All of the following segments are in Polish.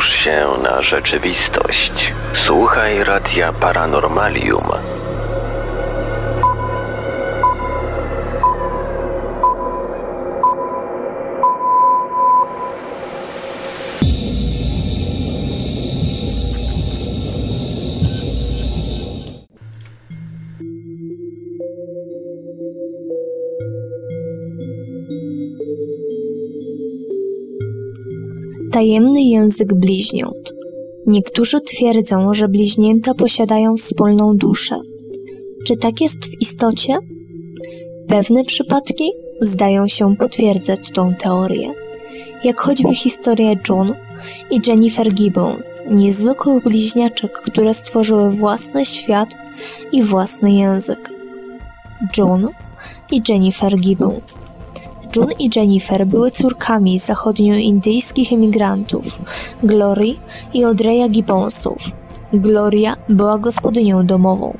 się na rzeczywistość. Słuchaj Radia Paranormalium. Tajemny język bliźniąt. Niektórzy twierdzą, że bliźnięta posiadają wspólną duszę. Czy tak jest w istocie? Pewne przypadki zdają się potwierdzać tą teorię, jak choćby historia John i Jennifer Gibbons, niezwykłych bliźniaczek, które stworzyły własny świat i własny język. John i Jennifer Gibbons June i Jennifer były córkami zachodnioindyjskich emigrantów, Glory i Audreya Gibbonsów. Gloria była gospodynią domową.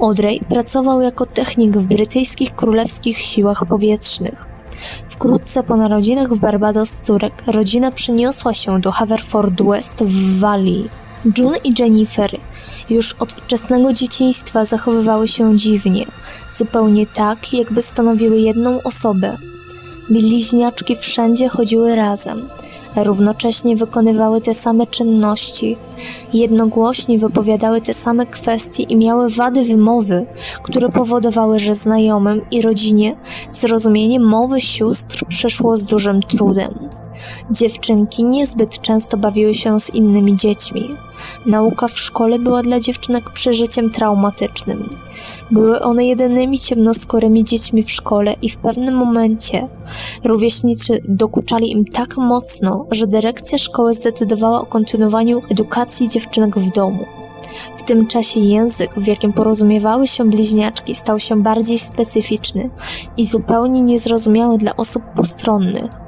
Audrey pracował jako technik w brytyjskich królewskich siłach powietrznych. Wkrótce po narodzinach w Barbados córek rodzina przeniosła się do Haverford West w Walii. June i Jennifer już od wczesnego dzieciństwa zachowywały się dziwnie, zupełnie tak, jakby stanowiły jedną osobę. Bliźniaczki wszędzie chodziły razem, równocześnie wykonywały te same czynności, jednogłośnie wypowiadały te same kwestie i miały wady wymowy, które powodowały, że znajomym i rodzinie zrozumienie mowy sióstr przeszło z dużym trudem. Dziewczynki niezbyt często bawiły się z innymi dziećmi. Nauka w szkole była dla dziewczynek przeżyciem traumatycznym. Były one jedynymi ciemnoskórymi dziećmi w szkole i w pewnym momencie rówieśnicy dokuczali im tak mocno, że dyrekcja szkoły zdecydowała o kontynuowaniu edukacji dziewczynek w domu. W tym czasie język, w jakim porozumiewały się bliźniaczki, stał się bardziej specyficzny i zupełnie niezrozumiały dla osób postronnych.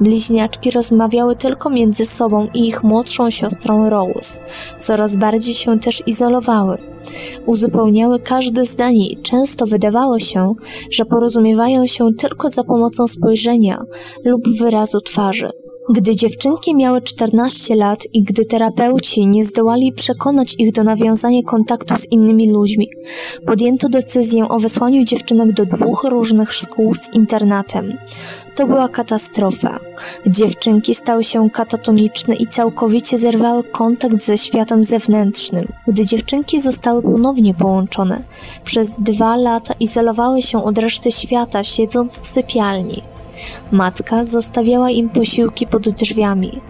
Bliźniaczki rozmawiały tylko między sobą i ich młodszą siostrą Rose. Coraz bardziej się też izolowały. Uzupełniały każde zdanie i często wydawało się, że porozumiewają się tylko za pomocą spojrzenia lub wyrazu twarzy. Gdy dziewczynki miały 14 lat i gdy terapeuci nie zdołali przekonać ich do nawiązania kontaktu z innymi ludźmi, podjęto decyzję o wysłaniu dziewczynek do dwóch różnych szkół z internatem. To była katastrofa. Dziewczynki stały się katatoniczne i całkowicie zerwały kontakt ze światem zewnętrznym. Gdy dziewczynki zostały ponownie połączone, przez dwa lata izolowały się od reszty świata, siedząc w sypialni. Matka zostawiała im posiłki pod drzwiami.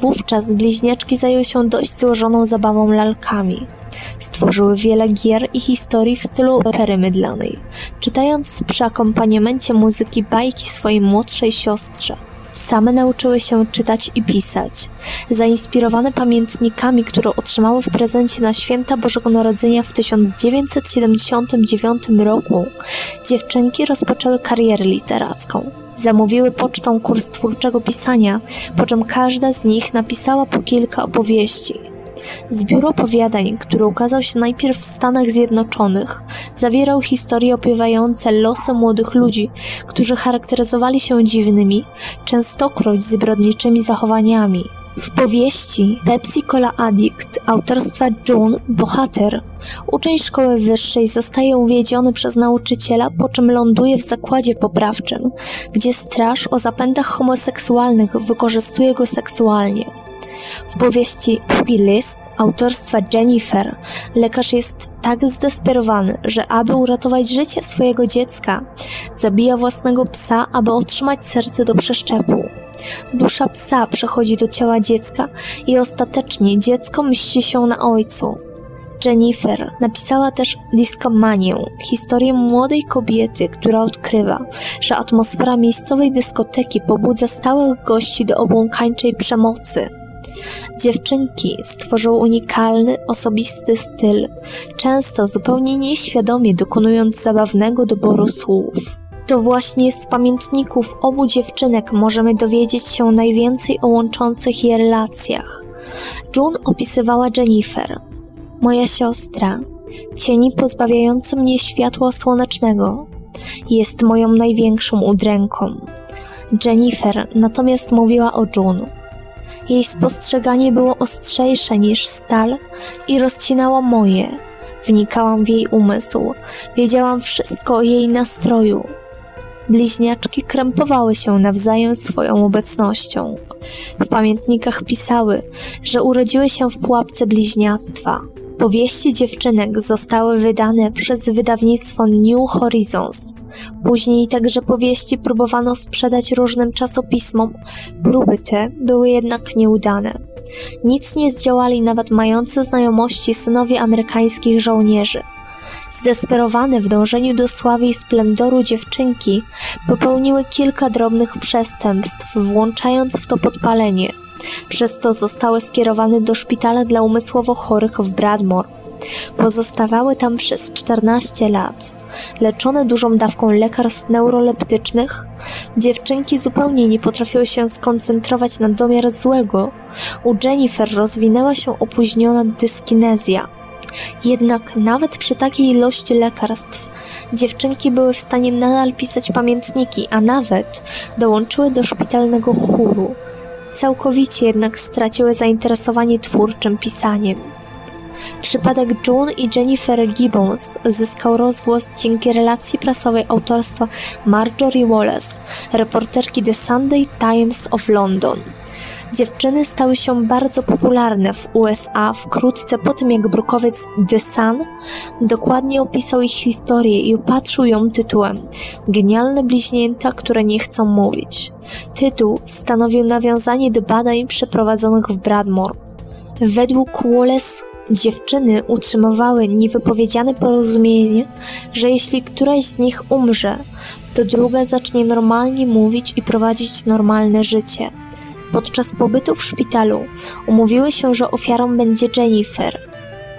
Wówczas bliźniaczki zajęły się dość złożoną zabawą lalkami. Stworzyły wiele gier i historii w stylu opery mydlanej, czytając przy akompaniamencie muzyki bajki swojej młodszej siostrze. Same nauczyły się czytać i pisać. Zainspirowane pamiętnikami, które otrzymały w prezencie na święta Bożego Narodzenia w 1979 roku, dziewczynki rozpoczęły karierę literacką. Zamówiły pocztą kurs twórczego pisania, po czym każda z nich napisała po kilka opowieści. Zbiór opowiadań, który ukazał się najpierw w Stanach Zjednoczonych, zawierał historie opiewające losy młodych ludzi, którzy charakteryzowali się dziwnymi, częstokroć zbrodniczymi zachowaniami. W powieści Pepsi Cola Addict autorstwa June Bohater uczeń szkoły wyższej zostaje uwiedziony przez nauczyciela, po czym ląduje w zakładzie poprawczym, gdzie straż o zapędach homoseksualnych wykorzystuje go seksualnie. W powieści Długi List autorstwa Jennifer lekarz jest tak zdesperowany, że aby uratować życie swojego dziecka, zabija własnego psa, aby otrzymać serce do przeszczepu. Dusza psa przechodzi do ciała dziecka i ostatecznie dziecko mści się na ojcu. Jennifer napisała też Discomanię, historię młodej kobiety, która odkrywa, że atmosfera miejscowej dyskoteki pobudza stałych gości do obłąkańczej przemocy. Dziewczynki stworzyły unikalny, osobisty styl, często zupełnie nieświadomie dokonując zabawnego doboru słów. To właśnie z pamiętników obu dziewczynek możemy dowiedzieć się najwięcej o łączących je relacjach. June opisywała Jennifer. Moja siostra, cieni pozbawiający mnie światła słonecznego, jest moją największą udręką. Jennifer natomiast mówiła o June. Jej spostrzeganie było ostrzejsze niż stal i rozcinało moje. Wnikałam w jej umysł, wiedziałam wszystko o jej nastroju. Bliźniaczki krępowały się nawzajem swoją obecnością. W pamiętnikach pisały, że urodziły się w pułapce bliźniactwa. Powieści dziewczynek zostały wydane przez wydawnictwo New Horizons. Później także powieści próbowano sprzedać różnym czasopismom. Próby te były jednak nieudane. Nic nie zdziałali nawet mający znajomości synowie amerykańskich żołnierzy. Zdesperowane w dążeniu do sławy i splendoru dziewczynki popełniły kilka drobnych przestępstw, włączając w to podpalenie. Przez to zostały skierowane do szpitala dla umysłowo chorych w Bradmore. Pozostawały tam przez 14 lat. Leczone dużą dawką lekarstw neuroleptycznych, dziewczynki zupełnie nie potrafiły się skoncentrować na domiar złego. U Jennifer rozwinęła się opóźniona dyskinezja. Jednak nawet przy takiej ilości lekarstw dziewczynki były w stanie nadal pisać pamiętniki, a nawet dołączyły do szpitalnego chóru. Całkowicie jednak straciły zainteresowanie twórczym pisaniem. Przypadek June i Jennifer Gibbons zyskał rozgłos dzięki relacji prasowej autorstwa Marjorie Wallace, reporterki The Sunday Times of London. Dziewczyny stały się bardzo popularne w USA wkrótce po tym, jak brukowiec The Sun dokładnie opisał ich historię i opatrzył ją tytułem Genialne bliźnięta, które nie chcą mówić. Tytuł stanowił nawiązanie do badań przeprowadzonych w Bradmore. Według Wallace dziewczyny utrzymywały niewypowiedziane porozumienie, że jeśli któraś z nich umrze, to druga zacznie normalnie mówić i prowadzić normalne życie. Podczas pobytu w szpitalu umówiły się, że ofiarą będzie Jennifer.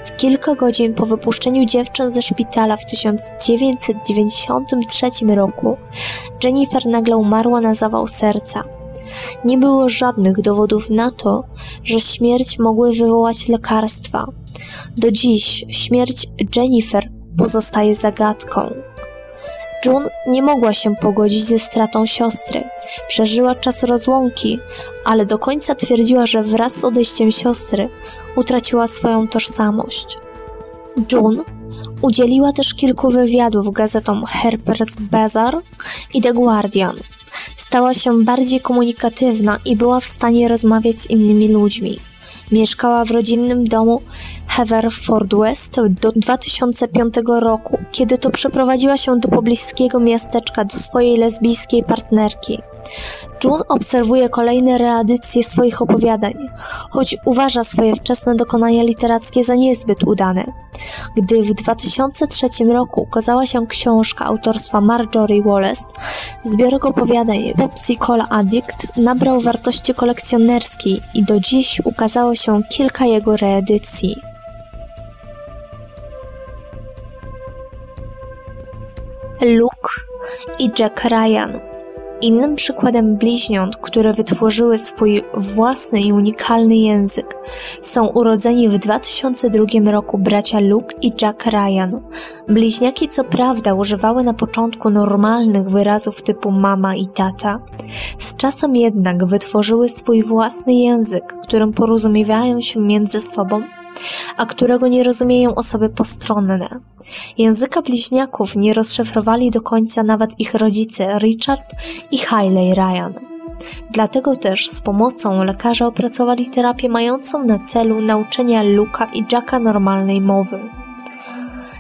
W kilka godzin po wypuszczeniu dziewczyn ze szpitala w 1993 roku Jennifer nagle umarła na zawał serca. Nie było żadnych dowodów na to, że śmierć mogły wywołać lekarstwa. Do dziś śmierć Jennifer pozostaje zagadką. June nie mogła się pogodzić ze stratą siostry. Przeżyła czas rozłąki, ale do końca twierdziła, że wraz z odejściem siostry utraciła swoją tożsamość. June udzieliła też kilku wywiadów gazetom Harper's Bazaar i The Guardian. Stała się bardziej komunikatywna i była w stanie rozmawiać z innymi ludźmi. Mieszkała w rodzinnym domu Haverford West do 2005 roku, kiedy to przeprowadziła się do pobliskiego miasteczka do swojej lesbijskiej partnerki. June obserwuje kolejne reedycje swoich opowiadań, choć uważa swoje wczesne dokonania literackie za niezbyt udane. Gdy w 2003 roku ukazała się książka autorstwa Marjorie Wallace, zbiorek opowiadań Pepsi Cola Addict nabrał wartości kolekcjonerskiej i do dziś ukazało się kilka jego reedycji. Luke i Jack Ryan Innym przykładem bliźniąt, które wytworzyły swój własny i unikalny język, są urodzeni w 2002 roku bracia Luke i Jack Ryan. Bliźniaki co prawda używały na początku normalnych wyrazów typu mama i tata, z czasem jednak wytworzyły swój własny język, którym porozumiewają się między sobą a którego nie rozumieją osoby postronne. Języka bliźniaków nie rozszyfrowali do końca nawet ich rodzice Richard i Hailey Ryan. Dlatego też z pomocą lekarza opracowali terapię mającą na celu nauczenia Luka i Jacka normalnej mowy.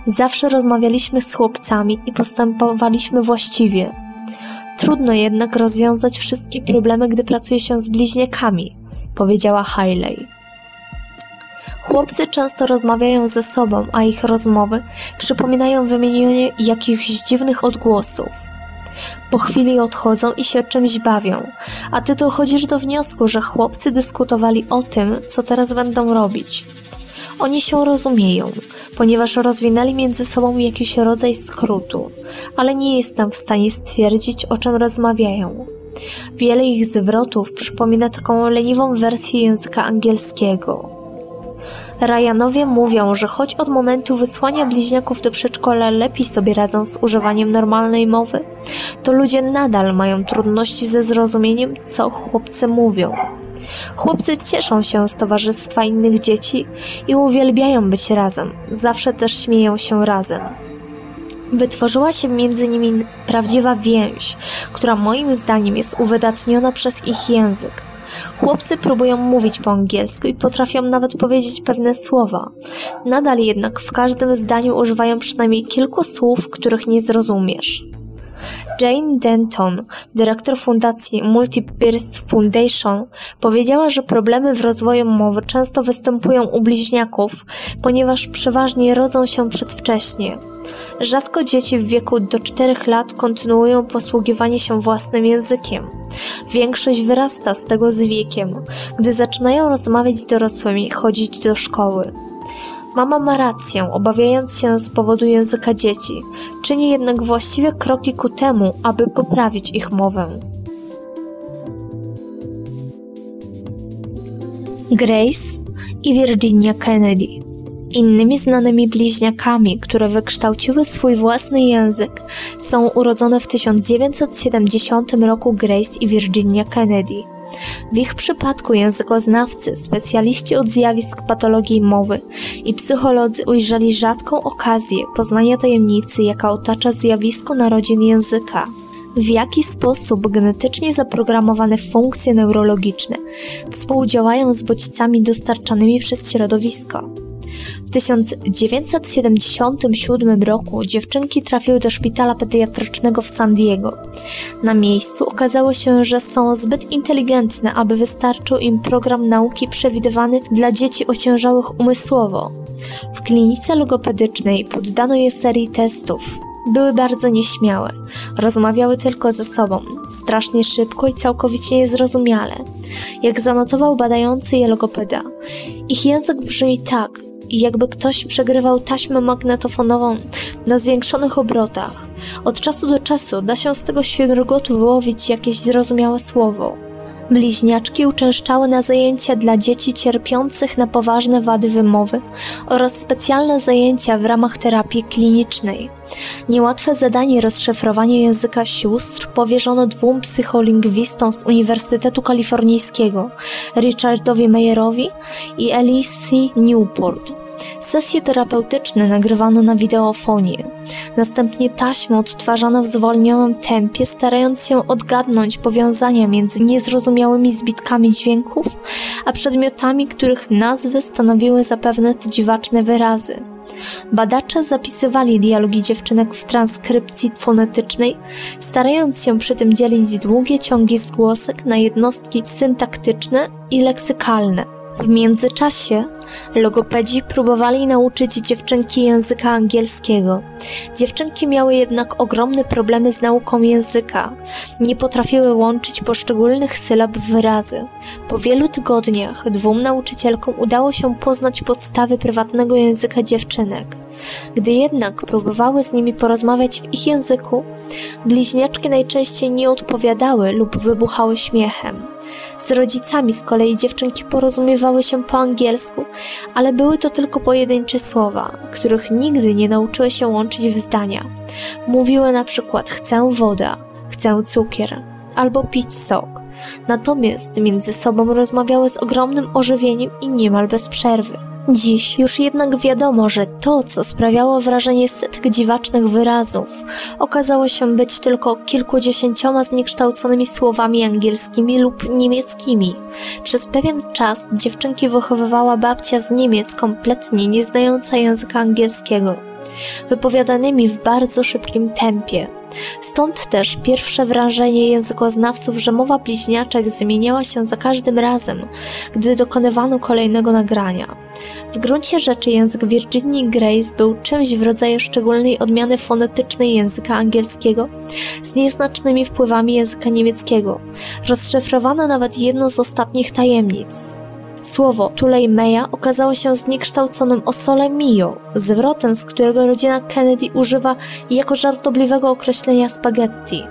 Zawsze rozmawialiśmy z chłopcami i postępowaliśmy właściwie. Trudno jednak rozwiązać wszystkie problemy, gdy pracuje się z bliźniakami, powiedziała Hailey. Chłopcy często rozmawiają ze sobą, a ich rozmowy przypominają wymienianie jakichś dziwnych odgłosów. Po chwili odchodzą i się czymś bawią, a ty dochodzisz do wniosku, że chłopcy dyskutowali o tym, co teraz będą robić. Oni się rozumieją, ponieważ rozwinęli między sobą jakiś rodzaj skrótu, ale nie jestem w stanie stwierdzić, o czym rozmawiają. Wiele ich zwrotów przypomina taką leniwą wersję języka angielskiego. Ryanowie mówią, że choć od momentu wysłania bliźniaków do przedszkola lepiej sobie radzą z używaniem normalnej mowy, to ludzie nadal mają trudności ze zrozumieniem, co chłopcy mówią. Chłopcy cieszą się z towarzystwa innych dzieci i uwielbiają być razem, zawsze też śmieją się razem. Wytworzyła się między nimi prawdziwa więź, która moim zdaniem jest uwydatniona przez ich język. Chłopcy próbują mówić po angielsku i potrafią nawet powiedzieć pewne słowa. Nadal jednak w każdym zdaniu używają przynajmniej kilku słów, których nie zrozumiesz. Jane Denton, dyrektor fundacji Multibirth Foundation, powiedziała, że problemy w rozwoju mowy często występują u bliźniaków, ponieważ przeważnie rodzą się przedwcześnie. Rzadko dzieci w wieku do 4 lat kontynuują posługiwanie się własnym językiem. Większość wyrasta z tego z wiekiem, gdy zaczynają rozmawiać z dorosłymi chodzić do szkoły. Mama ma rację, obawiając się z powodu języka dzieci, czyni jednak właściwe kroki ku temu, aby poprawić ich mowę. Grace i Virginia Kennedy. Innymi znanymi bliźniakami, które wykształciły swój własny język, są urodzone w 1970 roku Grace i Virginia Kennedy. W ich przypadku językoznawcy, specjaliści od zjawisk patologii mowy i psycholodzy ujrzeli rzadką okazję poznania tajemnicy, jaka otacza zjawisko narodzin języka. W jaki sposób genetycznie zaprogramowane funkcje neurologiczne współdziałają z bodźcami dostarczanymi przez środowisko. W 1977 roku dziewczynki trafiły do szpitala pediatrycznego w San Diego. Na miejscu okazało się, że są zbyt inteligentne, aby wystarczył im program nauki przewidywany dla dzieci ociężałych umysłowo. W klinice logopedycznej poddano je serii testów. Były bardzo nieśmiałe, rozmawiały tylko ze sobą, strasznie szybko i całkowicie niezrozumiale. Jak zanotował badający je logopeda, ich język brzmi tak, jakby ktoś przegrywał taśmę magnetofonową na zwiększonych obrotach. Od czasu do czasu da się z tego świergotu wyłowić jakieś zrozumiałe słowo. Bliźniaczki uczęszczały na zajęcia dla dzieci cierpiących na poważne wady wymowy oraz specjalne zajęcia w ramach terapii klinicznej. Niełatwe zadanie rozszyfrowania języka sióstr powierzono dwóm psycholingwistom z Uniwersytetu Kalifornijskiego, Richardowi Meyerowi i Alice Newport. Sesje terapeutyczne nagrywano na wideofonię. Następnie taśmę odtwarzano w zwolnionym tempie, starając się odgadnąć powiązania między niezrozumiałymi zbitkami dźwięków, a przedmiotami, których nazwy stanowiły zapewne te dziwaczne wyrazy. Badacze zapisywali dialogi dziewczynek w transkrypcji fonetycznej, starając się przy tym dzielić długie ciągi zgłosek na jednostki syntaktyczne i leksykalne. W międzyczasie logopedzi próbowali nauczyć dziewczynki języka angielskiego. Dziewczynki miały jednak ogromne problemy z nauką języka. Nie potrafiły łączyć poszczególnych sylab w wyrazy. Po wielu tygodniach dwóm nauczycielkom udało się poznać podstawy prywatnego języka dziewczynek. Gdy jednak próbowały z nimi porozmawiać w ich języku, bliźniaczki najczęściej nie odpowiadały lub wybuchały śmiechem. Z rodzicami z kolei dziewczynki porozumiewały się po angielsku, ale były to tylko pojedyncze słowa, których nigdy nie nauczyły się łączyć w zdania. Mówiły na przykład chcę woda, chcę cukier albo pić sok. Natomiast między sobą rozmawiały z ogromnym ożywieniem i niemal bez przerwy. Dziś już jednak wiadomo, że to, co sprawiało wrażenie setek dziwacznych wyrazów, okazało się być tylko kilkudziesięcioma zniekształconymi słowami angielskimi lub niemieckimi. Przez pewien czas dziewczynki wychowywała babcia z Niemiec kompletnie nie znająca języka angielskiego, wypowiadanymi w bardzo szybkim tempie. Stąd też pierwsze wrażenie językoznawców, że mowa bliźniaczek zmieniała się za każdym razem, gdy dokonywano kolejnego nagrania. W gruncie rzeczy język Virginii Grace był czymś w rodzaju szczególnej odmiany fonetycznej języka angielskiego z nieznacznymi wpływami języka niemieckiego. Rozszyfrowano nawet jedno z ostatnich tajemnic. Słowo Tulejmeja okazało się zniekształconym o sole mio, zwrotem, z którego rodzina Kennedy używa jako żartobliwego określenia spaghetti.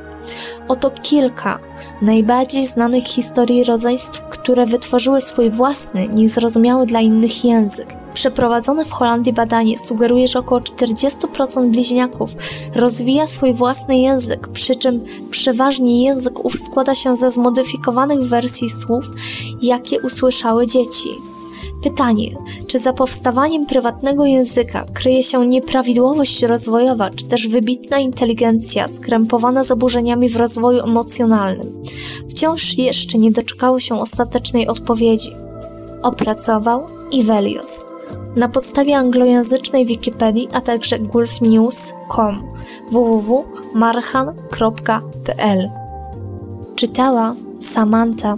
Oto kilka najbardziej znanych historii rodzeństw, które wytworzyły swój własny, niezrozumiały dla innych język. Przeprowadzone w Holandii badanie sugeruje, że około 40% bliźniaków rozwija swój własny język, przy czym przeważnie język ów składa się ze zmodyfikowanych wersji słów, jakie usłyszały dzieci. Pytanie, czy za powstawaniem prywatnego języka kryje się nieprawidłowość rozwojowa, czy też wybitna inteligencja skrępowana zaburzeniami w rozwoju emocjonalnym? Wciąż jeszcze nie doczekało się ostatecznej odpowiedzi. Opracował Ivelios na podstawie anglojęzycznej Wikipedii, a także gulfnews.com www.marchan.pl Czytała Samantha